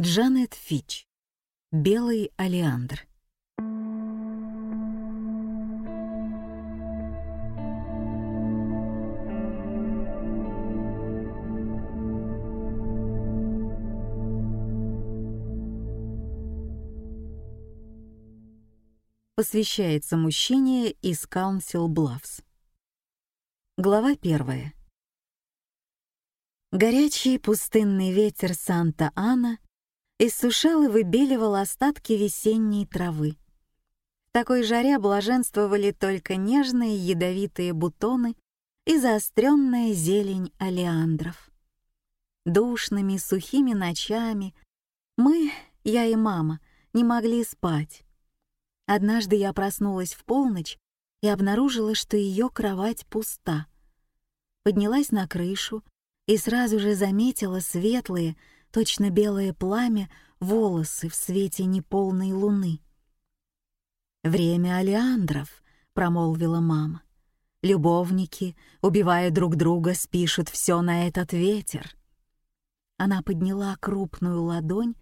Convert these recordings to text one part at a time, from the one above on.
Джанет Фич. Белый олеандр. Посвящается мужчине из Council Bluffs. Глава первая. Горячий пустынный ветер Санта-Ана иссушал и выбеливал остатки весенней травы. В такой жаре блаженствовали только нежные ядовитые бутоны и заостренная зелень олеандров. Душными сухими ночами мы, я и мама, не могли спать. Однажды я проснулась в полночь и обнаружила, что ее кровать пуста. Поднялась на крышу и сразу же заметила светлые, точно белое пламя, волосы в свете неполной луны. «Время алиандров», — промолвила мама. «Любовники, убивая друг друга, спишут все на этот ветер». Она подняла крупную ладонь,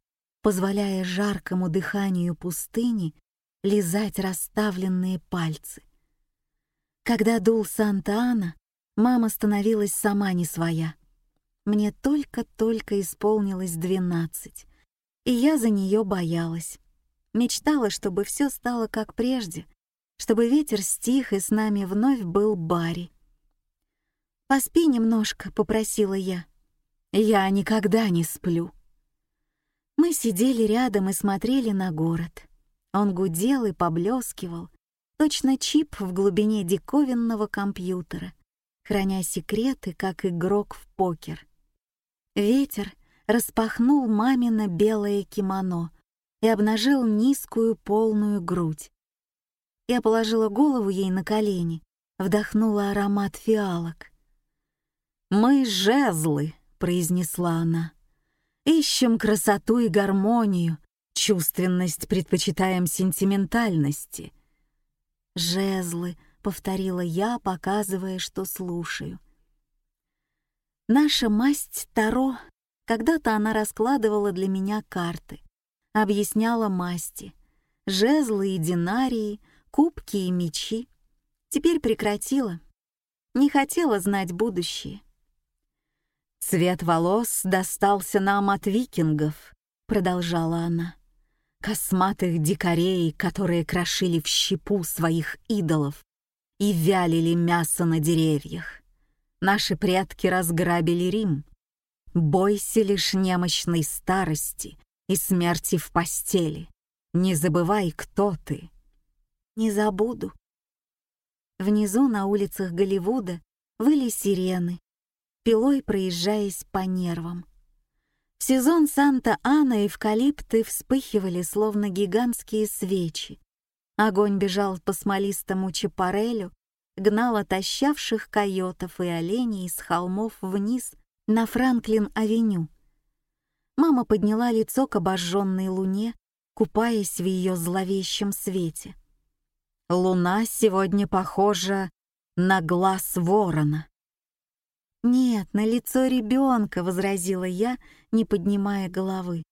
позволяя жаркому дыханию пустыни лизать расставленные пальцы. Когда дул Санта-Ана, мама становилась сама не своя. Мне только-только исполнилось двенадцать, и я за нее боялась. Мечтала, чтобы все стало как прежде, чтобы ветер стих, и с нами вновь был Барри. «Поспи немножко», — попросила я. «Я никогда не сплю». Мы сидели рядом и смотрели на город. Он гудел и поблескивал, точно чип в глубине диковинного компьютера, храня секреты, как игрок в покер. Ветер распахнул мамино белое кимоно и обнажил низкую полную грудь. Я положила голову ей на колени, вдохнула аромат фиалок. «Мы жезлы», — произнесла она. «Ищем красоту и гармонию, чувственность предпочитаем сентиментальности». «Жезлы», — повторила я, показывая, что слушаю. Наша масть Таро, когда-то она раскладывала для меня карты, объясняла масти, жезлы и динарии, кубки и мечи. Теперь прекратила. Не хотела знать будущее. «Цвет волос достался нам от викингов», — продолжала она. «Косматых дикарей, которые крошили в щепу своих идолов и вялили мясо на деревьях. Наши предки разграбили Рим. Бойся лишь немощной старости и смерти в постели. Не забывай, кто ты. Не забуду. Внизу на улицах Голливуда выли сирены, пилой проезжаясь по нервам. В сезон Санта-Ана эвкалипты вспыхивали, словно гигантские свечи. Огонь бежал по смолистому чапарелю, гнал отощавших койотов и оленей с холмов вниз на Франклин-авеню. Мама подняла лицо к обожженной луне, купаясь в ее зловещем свете. «Луна сегодня похожа на глаз ворона». «Нет, на лицо ребенка», — возразила я, не поднимая головы.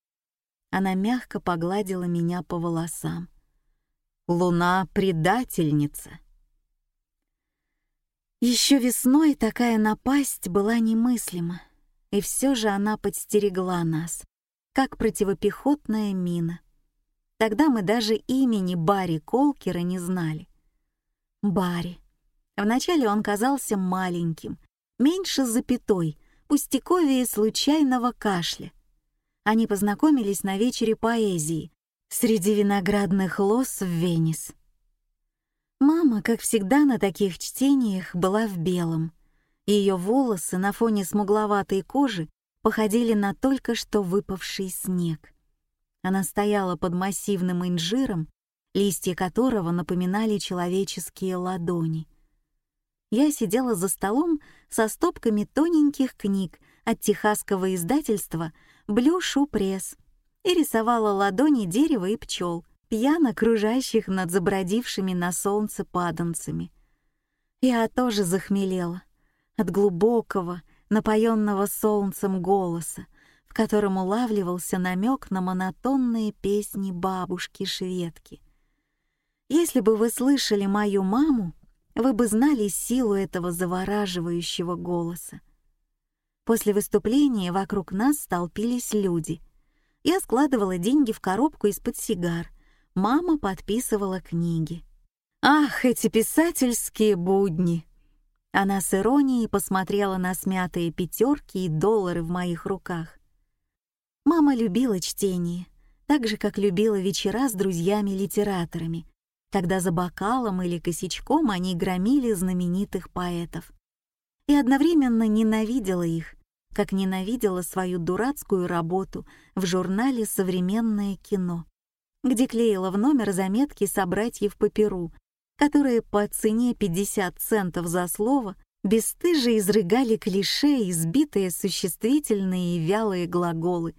Она мягко погладила меня по волосам. «Луна — предательница». Еще весной такая напасть была немыслима, и все же она подстерегла нас, как противопехотная мина. Тогда мы даже имени Барри Колкера не знали. Барри. Вначале он казался маленьким, меньше запятой, пустяковее случайного кашля. Они познакомились на вечере поэзии среди виноградных лоз в Венес. Мама, как всегда на таких чтениях, была в белом. Ее волосы на фоне смугловатой кожи походили на только что выпавший снег. Она стояла под массивным инжиром, листья которого напоминали человеческие ладони. Я сидела за столом со стопками тоненьких книг от техасского издательства «Блю Шу Пресс» и рисовала ладони дерева и пчел, пьяно кружащих над забродившими на солнце паданцами. Я тоже захмелела от глубокого, напоенного солнцем голоса, в котором улавливался намек на монотонные песни бабушки-шведки. Если бы вы слышали мою маму, вы бы знали силу этого завораживающего голоса. После выступления вокруг нас столпились люди. Я складывала деньги в коробку из-под сигар. Мама подписывала книги. Ах, эти писательские будни! Она с иронией посмотрела на смятые пятерки и доллары в моих руках. Мама любила чтение, так же, как любила вечера с друзьями-литераторами, когда за бокалом или косячком они громили знаменитых поэтов. И одновременно ненавидела их, как ненавидела свою дурацкую работу в журнале «Современное кино», где клеила в номер заметки собратьев по перу, которые по цене 50 центов за слово бесстыже изрыгали клише, избитые существительные и вялые глаголы,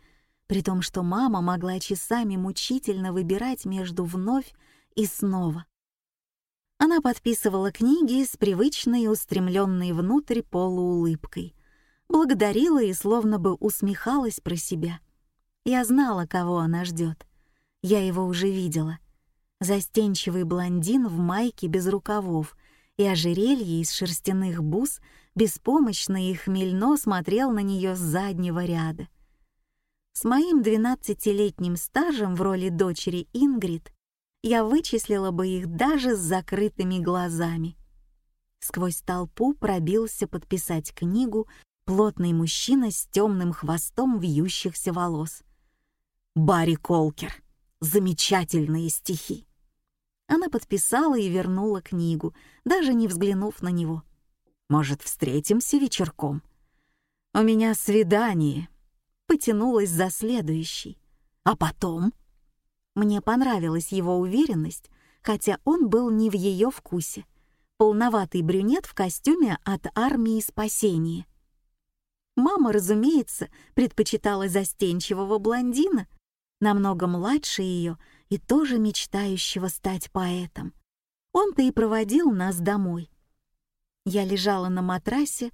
при том, что мама могла часами мучительно выбирать между вновь и снова. Она подписывала книги с привычной устремленной внутрь полуулыбкой, благодарила и словно бы усмехалась про себя. Я знала, кого она ждет. Я его уже видела. Застенчивый блондин в майке без рукавов и ожерелье из шерстяных бус беспомощно и хмельно смотрел на нее с заднего ряда. С моим двенадцатилетним стажем в роли дочери Ингрид я вычислила бы их даже с закрытыми глазами. Сквозь толпу пробился подписать книгу плотный мужчина с темным хвостом вьющихся волос. «Барри Колкер. Замечательные стихи!» Она подписала и вернула книгу, даже не взглянув на него. «Может, встретимся вечерком?» «У меня свидание», потянулась за следующий. А потом мне понравилась его уверенность, хотя он был не в ее вкусе. Полноватый брюнет в костюме от армии спасения. Мама, разумеется, предпочитала застенчивого блондина, намного младше ее и тоже мечтающего стать поэтом. Он-то и проводил нас домой. Я лежала на матрасе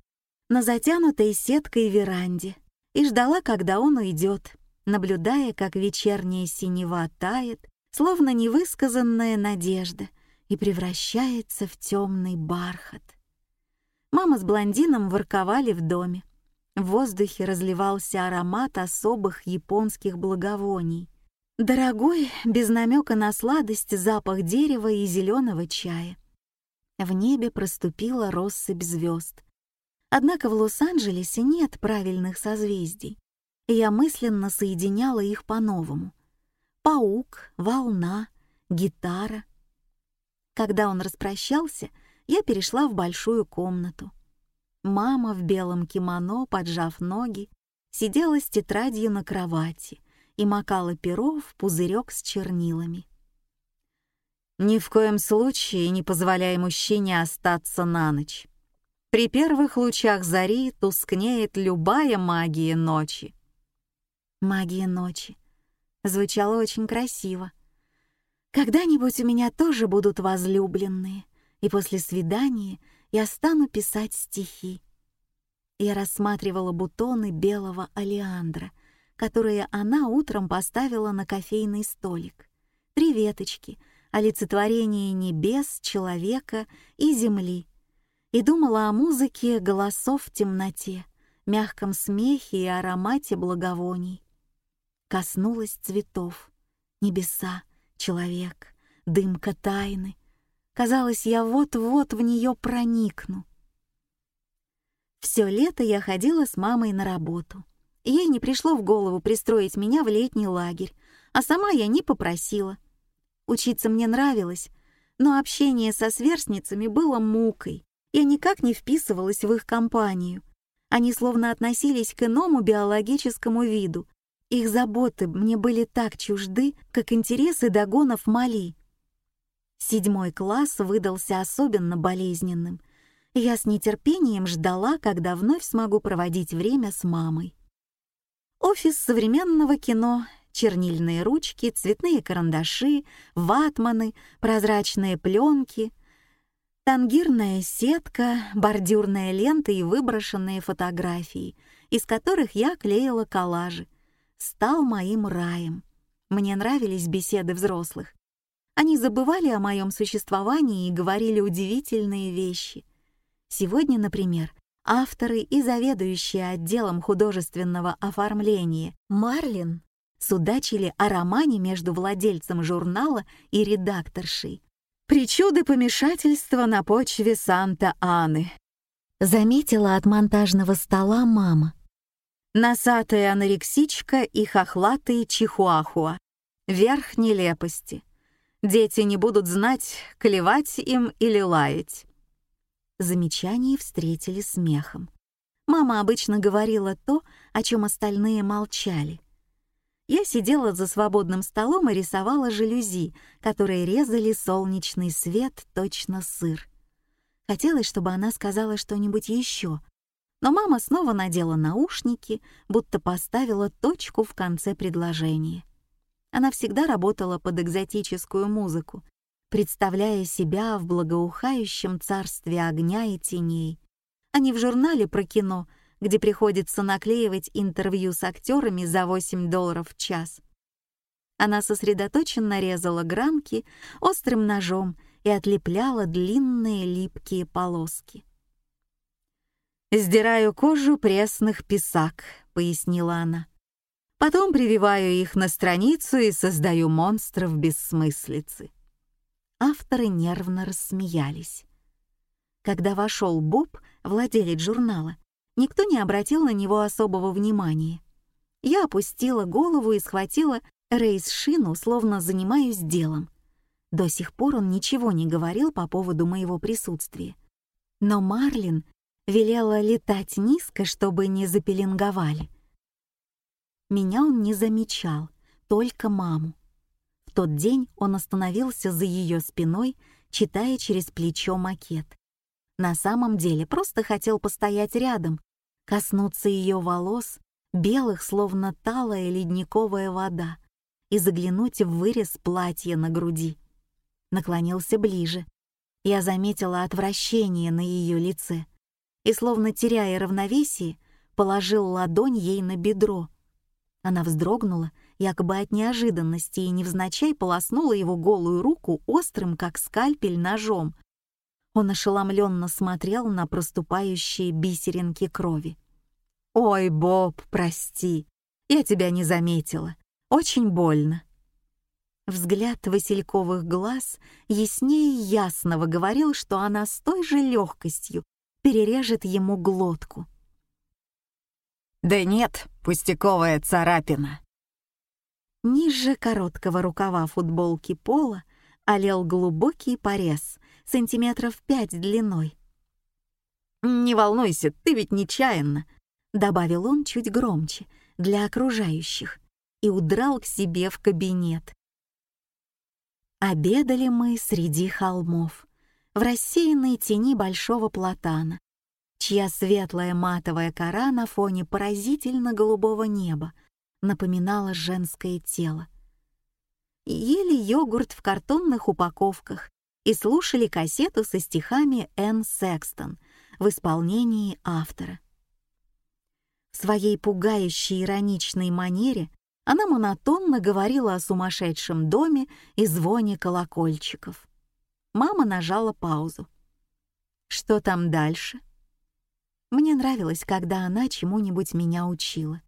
на затянутой сеткой веранде и ждала, когда он уйдет, наблюдая, как вечерняя синева тает, словно невысказанная надежда, и превращается в темный бархат. Мама с блондином ворковали в доме. В воздухе разливался аромат особых японских благовоний. Дорогой, без намека на сладость, запах дерева и зеленого чая. В небе проступила россыпь звезд. Однако в Лос-Анджелесе нет правильных созвездий я мысленно соединяла их по-новому. Паук, волна, гитара. Когда он распрощался, я перешла в большую комнату. Мама в белом кимоно, поджав ноги, сидела с тетрадью на кровати и макала перо в пузырек с чернилами. «Ни в коем случае не позволяй мужчине остаться на ночь. При первых лучах зари тускнеет любая магия ночи. «Магия ночи». Звучало очень красиво. «Когда-нибудь у меня тоже будут возлюбленные, и после свидания я стану писать стихи». Я рассматривала бутоны белого алиандра, которые она утром поставила на кофейный столик. Три веточки, олицетворение небес, человека и земли. И думала о музыке голосов в темноте, мягком смехе и аромате благовоний коснулась цветов. Небеса, человек, дымка тайны. Казалось, я вот-вот в нее проникну. Все лето я ходила с мамой на работу. Ей не пришло в голову пристроить меня в летний лагерь, а сама я не попросила. Учиться мне нравилось, но общение со сверстницами было мукой. Я никак не вписывалась в их компанию. Они словно относились к иному биологическому виду, их заботы мне были так чужды, как интересы догонов Мали. Седьмой класс выдался особенно болезненным. Я с нетерпением ждала, когда вновь смогу проводить время с мамой. Офис современного кино, чернильные ручки, цветные карандаши, ватманы, прозрачные пленки, тангирная сетка, бордюрная лента и выброшенные фотографии, из которых я клеила коллажи — стал моим раем. Мне нравились беседы взрослых. Они забывали о моем существовании и говорили удивительные вещи. Сегодня, например, авторы и заведующие отделом художественного оформления Марлин судачили о романе между владельцем журнала и редакторшей. «Причуды помешательства на почве Санта-Аны», заметила от монтажного стола мама. Носатая анорексичка и хохлатые чихуахуа. Верх нелепости. Дети не будут знать, клевать им или лаять. Замечания встретили смехом. Мама обычно говорила то, о чем остальные молчали. Я сидела за свободным столом и рисовала жалюзи, которые резали солнечный свет точно сыр. Хотелось, чтобы она сказала что-нибудь еще, но мама снова надела наушники, будто поставила точку в конце предложения. Она всегда работала под экзотическую музыку, представляя себя в благоухающем царстве огня и теней, а не в журнале про кино, где приходится наклеивать интервью с актерами за 8 долларов в час. Она сосредоточенно резала гранки острым ножом и отлепляла длинные липкие полоски. «Сдираю кожу пресных писак», — пояснила она. «Потом прививаю их на страницу и создаю монстров бессмыслицы». Авторы нервно рассмеялись. Когда вошел Боб, владелец журнала, никто не обратил на него особого внимания. Я опустила голову и схватила рейс-шину, словно занимаюсь делом. До сих пор он ничего не говорил по поводу моего присутствия. Но Марлин велела летать низко, чтобы не запеленговали. Меня он не замечал, только маму тот день он остановился за ее спиной, читая через плечо макет. На самом деле просто хотел постоять рядом, коснуться ее волос, белых, словно талая ледниковая вода, и заглянуть в вырез платья на груди. Наклонился ближе. Я заметила отвращение на ее лице и, словно теряя равновесие, положил ладонь ей на бедро. Она вздрогнула якобы от неожиданности и невзначай полоснула его голую руку острым, как скальпель, ножом. Он ошеломленно смотрел на проступающие бисеринки крови. «Ой, Боб, прости, я тебя не заметила. Очень больно». Взгляд васильковых глаз яснее ясного говорил, что она с той же легкостью перережет ему глотку. «Да нет, пустяковая царапина», Ниже короткого рукава футболки пола олел глубокий порез, сантиметров пять длиной. «Не волнуйся, ты ведь нечаянно», — добавил он чуть громче, для окружающих, и удрал к себе в кабинет. Обедали мы среди холмов, в рассеянной тени большого платана, чья светлая матовая кора на фоне поразительно голубого неба — напоминало женское тело. Ели йогурт в картонных упаковках и слушали кассету со стихами Энн Секстон в исполнении автора. В своей пугающей ироничной манере она монотонно говорила о сумасшедшем доме и звоне колокольчиков. Мама нажала паузу. «Что там дальше?» Мне нравилось, когда она чему-нибудь меня учила.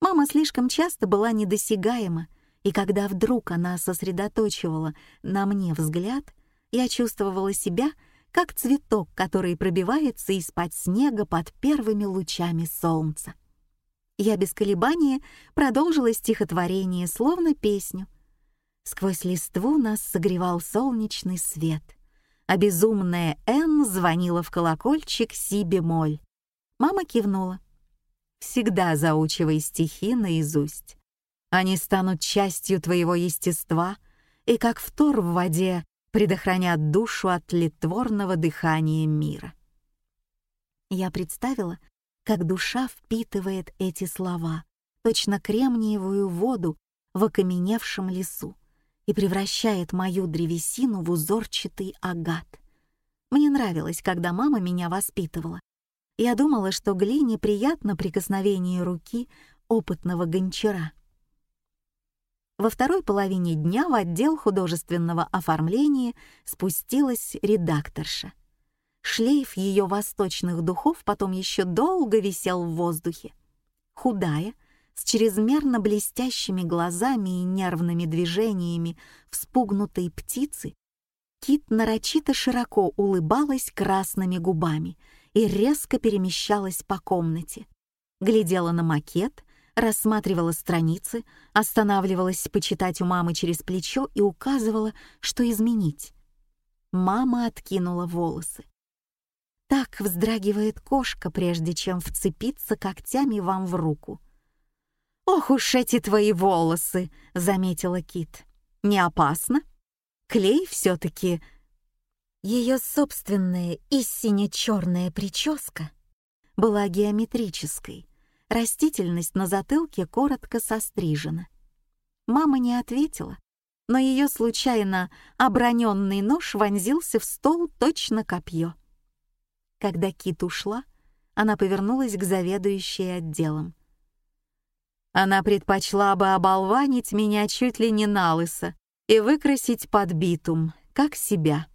Мама слишком часто была недосягаема, и когда вдруг она сосредоточивала на мне взгляд, я чувствовала себя как цветок, который пробивается из-под снега под первыми лучами солнца. Я без колебания продолжила стихотворение, словно песню. Сквозь листву нас согревал солнечный свет, а безумная Энн звонила в колокольчик си-бемоль. Мама кивнула всегда заучивай стихи наизусть. Они станут частью твоего естества и, как втор в воде, предохранят душу от литворного дыхания мира. Я представила, как душа впитывает эти слова, точно кремниевую воду в окаменевшем лесу, и превращает мою древесину в узорчатый агат. Мне нравилось, когда мама меня воспитывала, я думала, что глине приятно прикосновение руки опытного гончара. Во второй половине дня в отдел художественного оформления спустилась редакторша. Шлейф ее восточных духов потом еще долго висел в воздухе. Худая, с чрезмерно блестящими глазами и нервными движениями вспугнутой птицы, Кит нарочито широко улыбалась красными губами и резко перемещалась по комнате. Глядела на макет, рассматривала страницы, останавливалась почитать у мамы через плечо и указывала, что изменить. Мама откинула волосы. Так вздрагивает кошка, прежде чем вцепиться когтями вам в руку. «Ох уж эти твои волосы!» — заметила Кит. «Не опасно? Клей все-таки...» Ее собственная и сине-черная прическа была геометрической, Растительность на затылке коротко сострижена. Мама не ответила, но ее случайно оброненный нож вонзился в стол точно копье. Когда Кит ушла, она повернулась к заведующей отделом. Она предпочла бы оболванить меня чуть ли не на лысо и выкрасить под битум, как себя.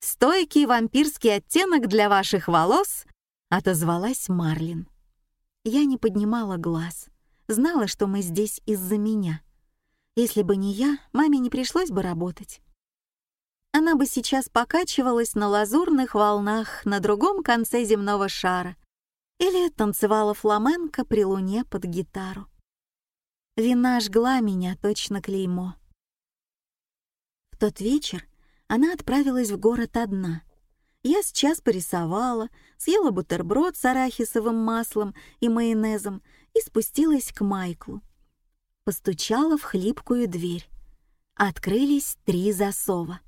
«Стойкий вампирский оттенок для ваших волос отозвалась Марлин. Я не поднимала глаз, знала, что мы здесь из-за меня. Если бы не я, маме не пришлось бы работать. Она бы сейчас покачивалась на лазурных волнах на другом конце земного шара или танцевала фламенко при луне под гитару. Вина жгла меня точно клеймо. В тот вечер она отправилась в город одна — я сейчас порисовала, съела бутерброд с арахисовым маслом и майонезом и спустилась к Майклу. Постучала в хлипкую дверь. Открылись три засова.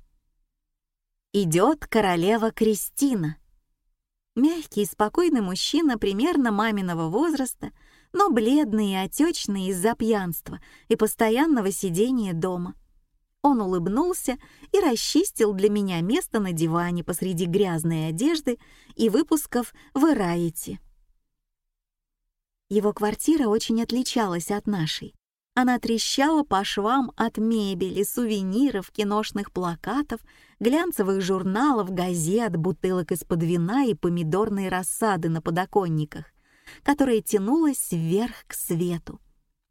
Идет королева Кристина. Мягкий спокойный мужчина примерно маминого возраста, но бледный и отечный из-за пьянства и постоянного сидения дома. Он улыбнулся и расчистил для меня место на диване посреди грязной одежды и выпусков Variety. Его квартира очень отличалась от нашей. Она трещала по швам от мебели, сувениров, киношных плакатов, глянцевых журналов, газет, бутылок из-под вина и помидорной рассады на подоконниках, которая тянулась вверх к свету.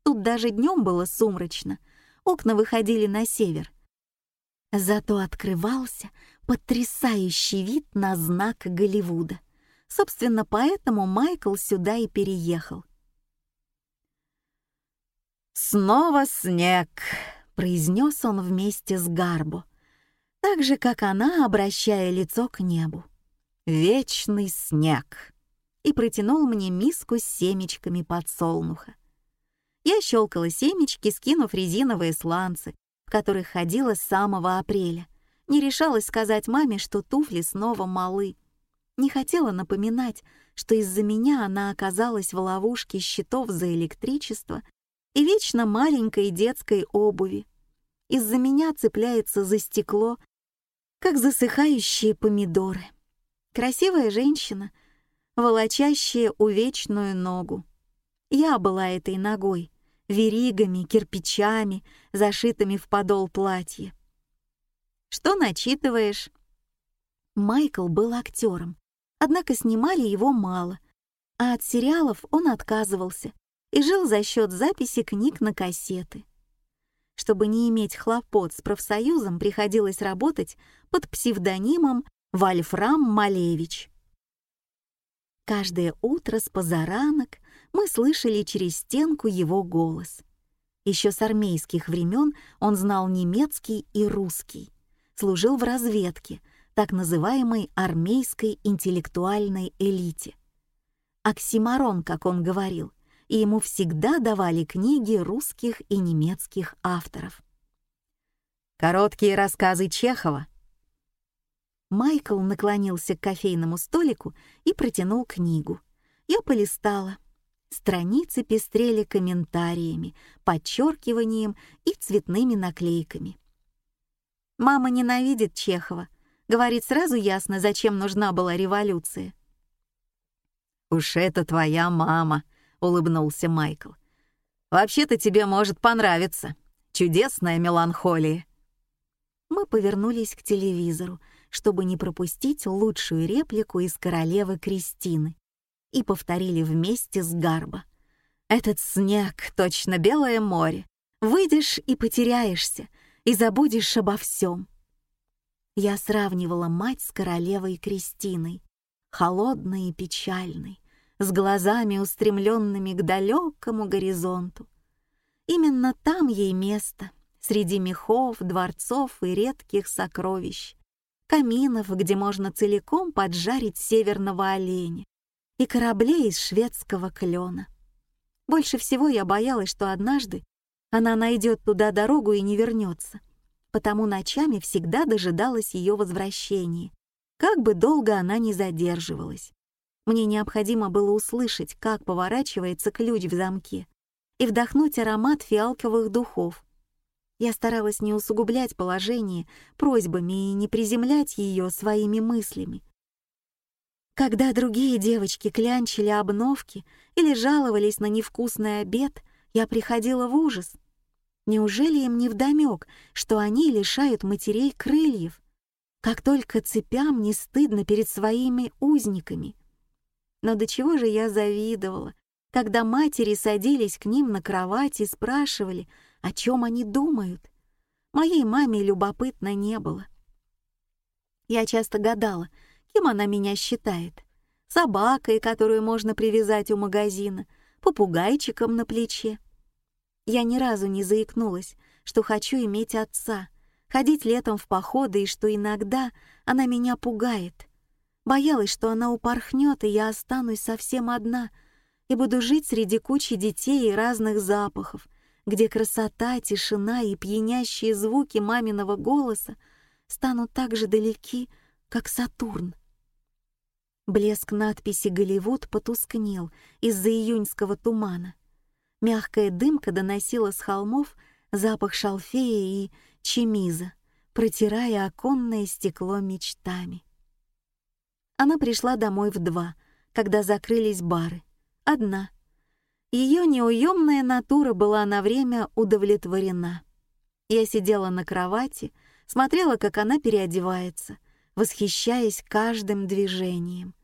Тут даже днем было сумрачно — окна выходили на север. Зато открывался потрясающий вид на знак Голливуда. Собственно, поэтому Майкл сюда и переехал. «Снова снег», — произнес он вместе с Гарбо, так же, как она, обращая лицо к небу. «Вечный снег» и протянул мне миску с семечками подсолнуха. Я щелкала семечки, скинув резиновые сланцы, в которых ходила с самого апреля. Не решалась сказать маме, что туфли снова малы. Не хотела напоминать, что из-за меня она оказалась в ловушке счетов за электричество и вечно маленькой детской обуви. Из-за меня цепляется за стекло, как засыхающие помидоры. Красивая женщина, волочащая увечную ногу. Я была этой ногой, веригами, кирпичами, зашитыми в подол платья. «Что начитываешь?» Майкл был актером, однако снимали его мало, а от сериалов он отказывался и жил за счет записи книг на кассеты. Чтобы не иметь хлопот с профсоюзом, приходилось работать под псевдонимом Вольфрам Малевич. Каждое утро с позаранок мы слышали через стенку его голос. Еще с армейских времен он знал немецкий и русский, служил в разведке, так называемой армейской интеллектуальной элите. Оксимарон, как он говорил, и ему всегда давали книги русских и немецких авторов. Короткие рассказы Чехова. Майкл наклонился к кофейному столику и протянул книгу. Я полистала, Страницы пестрели комментариями, подчеркиванием и цветными наклейками. Мама ненавидит Чехова. Говорит сразу ясно, зачем нужна была революция. «Уж это твоя мама», — улыбнулся Майкл. Вообще-то тебе может понравиться. Чудесная меланхолия». Мы повернулись к телевизору, чтобы не пропустить лучшую реплику из королевы Кристины, и повторили вместе с Гарбо. «Этот снег — точно белое море. Выйдешь и потеряешься, и забудешь обо всем». Я сравнивала мать с королевой Кристиной, холодной и печальной, с глазами, устремленными к далекому горизонту. Именно там ей место, среди мехов, дворцов и редких сокровищ, каминов, где можно целиком поджарить северного оленя, и кораблей из шведского клена. Больше всего я боялась, что однажды она найдет туда дорогу и не вернется, потому ночами всегда дожидалась ее возвращения, как бы долго она ни задерживалась. Мне необходимо было услышать, как поворачивается ключ в замке, и вдохнуть аромат фиалковых духов. Я старалась не усугублять положение просьбами и не приземлять ее своими мыслями. Когда другие девочки клянчили обновки или жаловались на невкусный обед, я приходила в ужас. Неужели им не вдомек, что они лишают матерей крыльев? Как только цепям не стыдно перед своими узниками — но до чего же я завидовала, когда матери садились к ним на кровать и спрашивали, о чем они думают. Моей маме любопытно не было. Я часто гадала, кем она меня считает. Собакой, которую можно привязать у магазина, попугайчиком на плече. Я ни разу не заикнулась, что хочу иметь отца, ходить летом в походы и что иногда она меня пугает — Боялась, что она упорхнет, и я останусь совсем одна и буду жить среди кучи детей и разных запахов, где красота, тишина и пьянящие звуки маминого голоса станут так же далеки, как Сатурн. Блеск надписи «Голливуд» потускнел из-за июньского тумана. Мягкая дымка доносила с холмов запах шалфея и чемиза, протирая оконное стекло мечтами. Она пришла домой в два, когда закрылись бары. Одна. Ее неуемная натура была на время удовлетворена. Я сидела на кровати, смотрела, как она переодевается, восхищаясь каждым движением.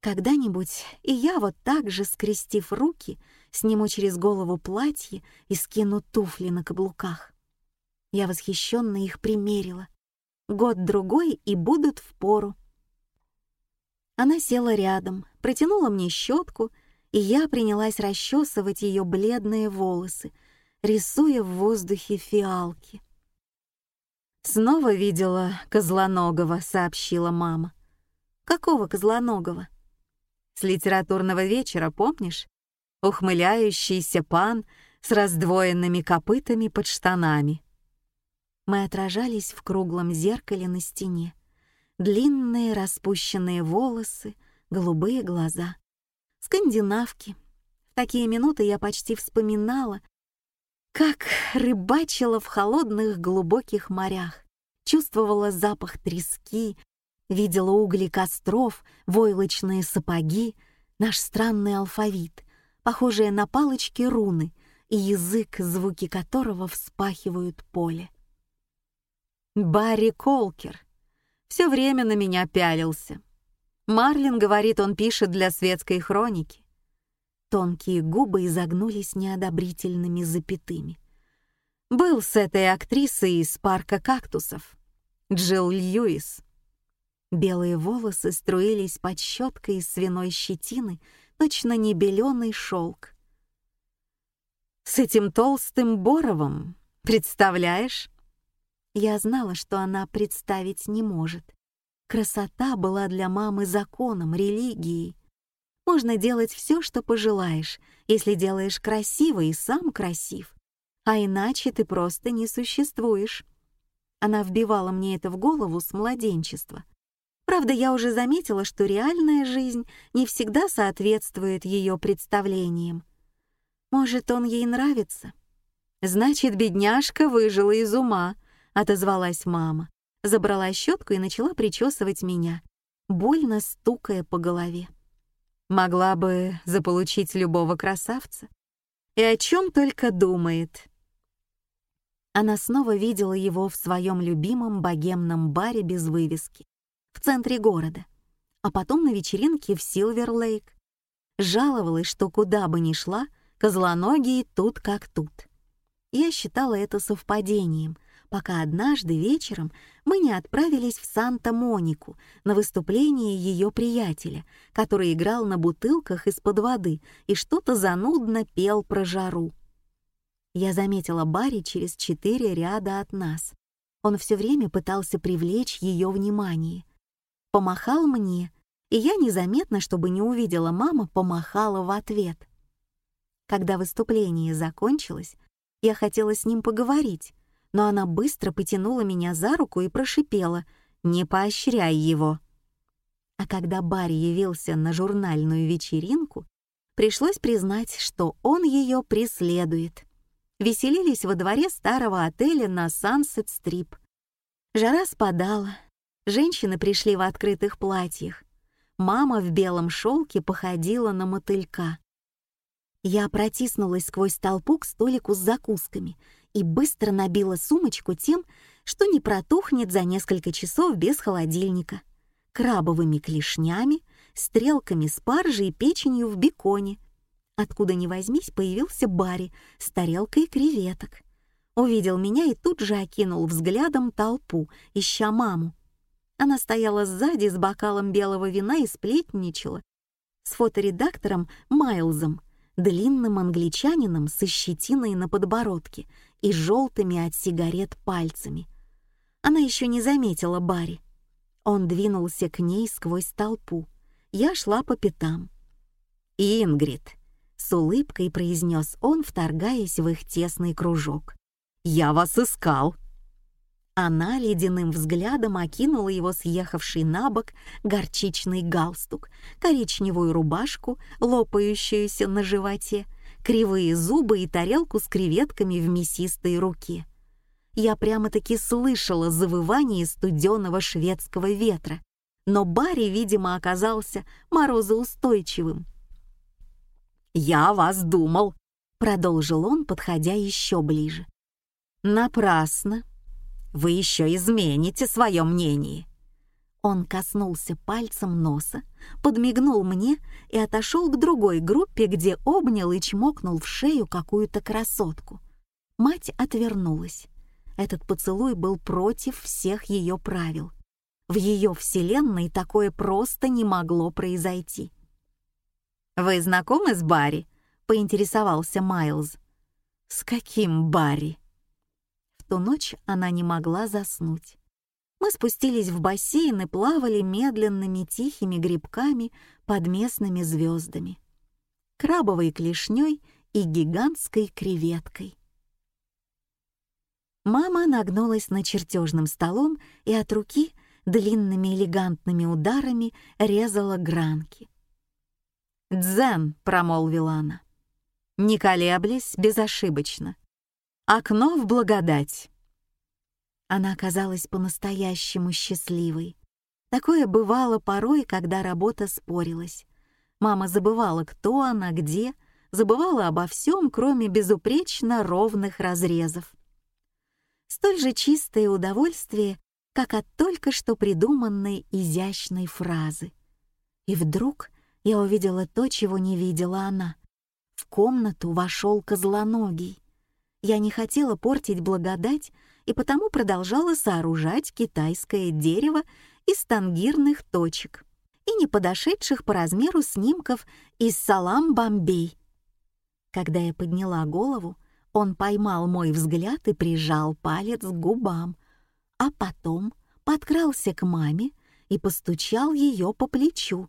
Когда-нибудь и я вот так же, скрестив руки, сниму через голову платье и скину туфли на каблуках. Я восхищенно их примерила. Год-другой и будут в пору. Она села рядом, протянула мне щетку, и я принялась расчесывать ее бледные волосы, рисуя в воздухе фиалки. «Снова видела Козлоногого», — сообщила мама. «Какого Козлоногого?» «С литературного вечера, помнишь? Ухмыляющийся пан с раздвоенными копытами под штанами». Мы отражались в круглом зеркале на стене длинные распущенные волосы, голубые глаза. Скандинавки. В такие минуты я почти вспоминала, как рыбачила в холодных глубоких морях, чувствовала запах трески, видела угли костров, войлочные сапоги, наш странный алфавит, похожие на палочки руны и язык, звуки которого вспахивают поле. Барри Колкер, все время на меня пялился. Марлин говорит, он пишет для светской хроники. Тонкие губы изогнулись неодобрительными запятыми. Был с этой актрисой из парка кактусов. Джилл Льюис. Белые волосы струились под щеткой из свиной щетины, точно не беленый шелк. С этим толстым Боровым, представляешь? Я знала, что она представить не может. Красота была для мамы законом, религией. Можно делать все, что пожелаешь, если делаешь красиво и сам красив. А иначе ты просто не существуешь. Она вбивала мне это в голову с младенчества. Правда, я уже заметила, что реальная жизнь не всегда соответствует ее представлениям. Может, он ей нравится? Значит, бедняжка выжила из ума, отозвалась мама, забрала щетку и начала причесывать меня, больно стукая по голове. Могла бы заполучить любого красавца. И о чем только думает. Она снова видела его в своем любимом богемном баре без вывески в центре города, а потом на вечеринке в Силвер-Лейк. Жаловалась, что куда бы ни шла, козлоногие тут как тут. Я считала это совпадением, пока однажды вечером мы не отправились в Санта-Монику на выступление ее приятеля, который играл на бутылках из-под воды и что-то занудно пел про жару. Я заметила Барри через четыре ряда от нас. Он все время пытался привлечь ее внимание. Помахал мне, и я незаметно, чтобы не увидела мама, помахала в ответ. Когда выступление закончилось, я хотела с ним поговорить, но она быстро потянула меня за руку и прошипела «Не поощряй его». А когда Барри явился на журнальную вечеринку, пришлось признать, что он ее преследует. Веселились во дворе старого отеля на Сансет-Стрип. Жара спадала, женщины пришли в открытых платьях. Мама в белом шелке походила на мотылька. Я протиснулась сквозь толпу к столику с закусками и быстро набила сумочку тем, что не протухнет за несколько часов без холодильника. Крабовыми клешнями, стрелками спаржи и печенью в беконе. Откуда ни возьмись, появился Барри с тарелкой креветок. Увидел меня и тут же окинул взглядом толпу, ища маму. Она стояла сзади с бокалом белого вина и сплетничала с фоторедактором Майлзом, длинным англичанином со щетиной на подбородке и желтыми от сигарет пальцами. Она еще не заметила Барри. Он двинулся к ней сквозь толпу. Я шла по пятам. «Ингрид», — с улыбкой произнес он, вторгаясь в их тесный кружок. «Я вас искал». Она ледяным взглядом окинула его съехавший на бок горчичный галстук, коричневую рубашку, лопающуюся на животе, кривые зубы и тарелку с креветками в мясистой руке. Я прямо-таки слышала завывание студеного шведского ветра, но Барри, видимо, оказался морозоустойчивым. «Я вас думал», — продолжил он, подходя еще ближе. «Напрасно», вы еще измените свое мнение». Он коснулся пальцем носа, подмигнул мне и отошел к другой группе, где обнял и чмокнул в шею какую-то красотку. Мать отвернулась. Этот поцелуй был против всех ее правил. В ее вселенной такое просто не могло произойти. «Вы знакомы с Барри?» — поинтересовался Майлз. «С каким Барри?» ту ночь она не могла заснуть. Мы спустились в бассейн и плавали медленными тихими грибками под местными звездами, крабовой клешней и гигантской креветкой. Мама нагнулась на чертежным столом и от руки длинными элегантными ударами резала гранки. «Дзен», — промолвила она, — «не колеблясь, безошибочно. Окно в благодать. Она оказалась по-настоящему счастливой. Такое бывало порой, когда работа спорилась. Мама забывала, кто она, где, забывала обо всем, кроме безупречно ровных разрезов. Столь же чистое удовольствие, как от только что придуманной изящной фразы. И вдруг я увидела то, чего не видела она. В комнату вошел козлоногий. Я не хотела портить благодать и потому продолжала сооружать китайское дерево из тангирных точек и не подошедших по размеру снимков из салам Бомбей. Когда я подняла голову, он поймал мой взгляд и прижал палец к губам, а потом подкрался к маме и постучал ее по плечу.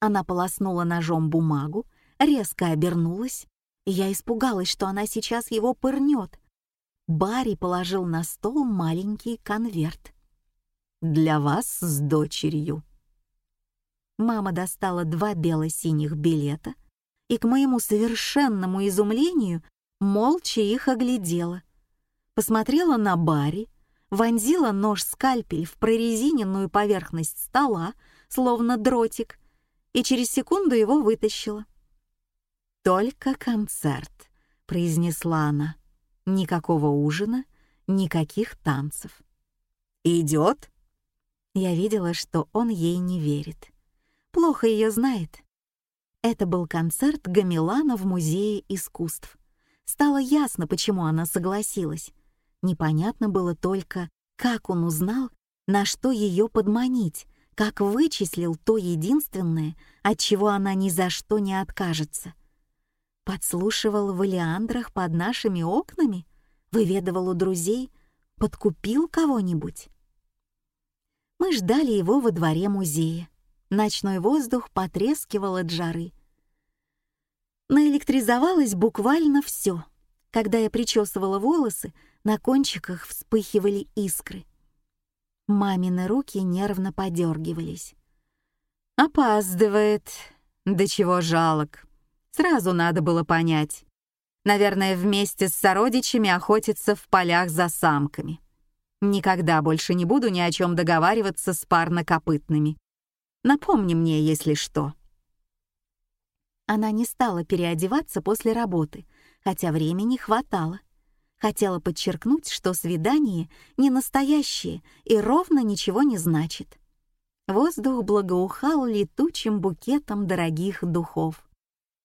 Она полоснула ножом бумагу, резко обернулась я испугалась, что она сейчас его пырнет. Барри положил на стол маленький конверт. «Для вас с дочерью». Мама достала два бело-синих билета и, к моему совершенному изумлению, молча их оглядела. Посмотрела на Барри, вонзила нож-скальпель в прорезиненную поверхность стола, словно дротик, и через секунду его вытащила. «Только концерт», — произнесла она. «Никакого ужина, никаких танцев». «Идет?» Я видела, что он ей не верит. Плохо ее знает. Это был концерт Гамилана в Музее искусств. Стало ясно, почему она согласилась. Непонятно было только, как он узнал, на что ее подманить, как вычислил то единственное, от чего она ни за что не откажется. Подслушивал в Элеандрах под нашими окнами, выведывал у друзей, подкупил кого-нибудь. Мы ждали его во дворе музея. Ночной воздух потрескивал от жары. Наэлектризовалось буквально все. Когда я причесывала волосы, на кончиках вспыхивали искры. Мамины руки нервно подергивались. «Опаздывает. Да чего жалок. Сразу надо было понять. Наверное, вместе с сородичами охотится в полях за самками. Никогда больше не буду ни о чем договариваться с парнокопытными. Напомни мне, если что». Она не стала переодеваться после работы, хотя времени хватало. Хотела подчеркнуть, что свидание не настоящее и ровно ничего не значит. Воздух благоухал летучим букетом дорогих духов.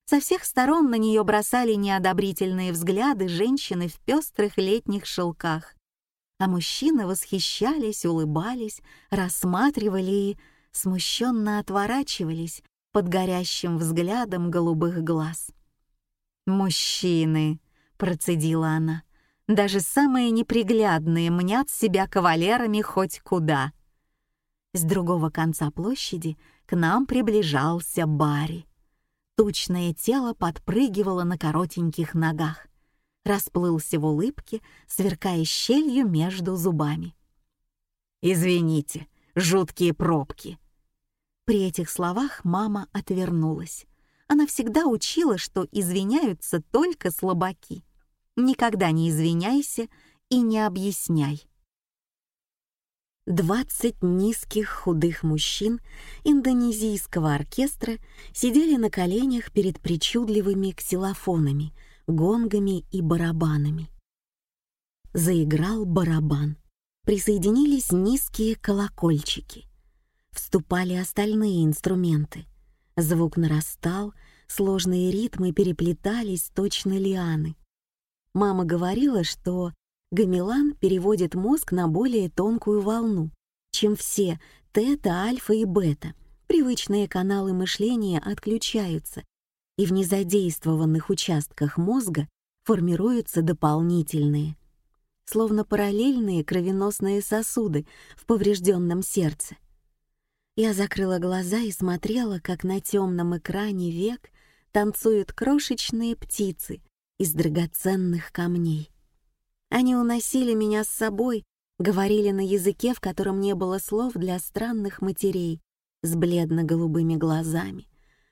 Со всех сторон на нее бросали неодобрительные взгляды женщины в пестрых летних шелках. А мужчины восхищались, улыбались, рассматривали и смущенно отворачивались под горящим взглядом голубых глаз. «Мужчины», — процедила она, — «даже самые неприглядные мнят себя кавалерами хоть куда». С другого конца площади к нам приближался Барри. Тучное тело подпрыгивало на коротеньких ногах, расплылся в улыбке, сверкая щелью между зубами. «Извините, жуткие пробки», при этих словах мама отвернулась. Она всегда учила, что извиняются только слабаки. Никогда не извиняйся и не объясняй. Двадцать низких худых мужчин индонезийского оркестра сидели на коленях перед причудливыми ксилофонами, гонгами и барабанами. Заиграл барабан. Присоединились низкие колокольчики вступали остальные инструменты. Звук нарастал, сложные ритмы переплетались точно лианы. Мама говорила, что гамелан переводит мозг на более тонкую волну, чем все тета, альфа и бета. Привычные каналы мышления отключаются, и в незадействованных участках мозга формируются дополнительные, словно параллельные кровеносные сосуды в поврежденном сердце. Я закрыла глаза и смотрела, как на темном экране век танцуют крошечные птицы из драгоценных камней. Они уносили меня с собой, говорили на языке, в котором не было слов для странных матерей, с бледно-голубыми глазами,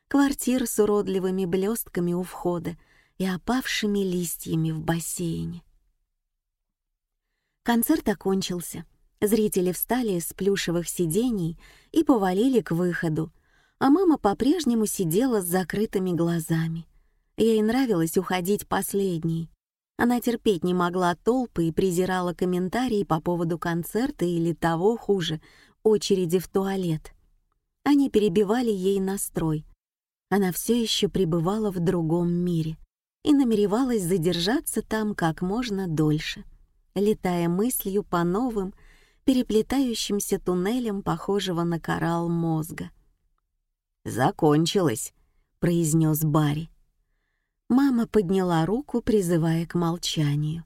квартир с уродливыми блестками у входа и опавшими листьями в бассейне. Концерт окончился. Зрители встали с плюшевых сидений и повалили к выходу, а мама по-прежнему сидела с закрытыми глазами. Ей нравилось уходить последней. Она терпеть не могла толпы и презирала комментарии по поводу концерта или того хуже, очереди в туалет. Они перебивали ей настрой. Она все еще пребывала в другом мире и намеревалась задержаться там как можно дольше, летая мыслью по новым, переплетающимся туннелем, похожего на коралл мозга. «Закончилось», — произнес Барри. Мама подняла руку, призывая к молчанию.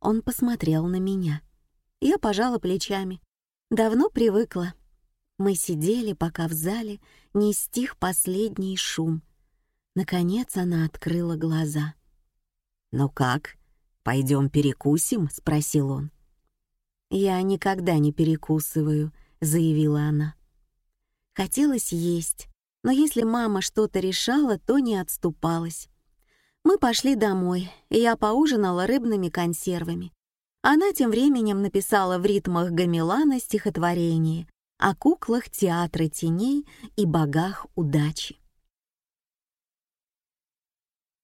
Он посмотрел на меня. Я пожала плечами. Давно привыкла. Мы сидели, пока в зале не стих последний шум. Наконец она открыла глаза. «Ну как, пойдем перекусим?» — спросил он. «Я никогда не перекусываю», — заявила она. Хотелось есть, но если мама что-то решала, то не отступалась. Мы пошли домой, и я поужинала рыбными консервами. Она тем временем написала в ритмах гамелана стихотворение о куклах театра теней и богах удачи.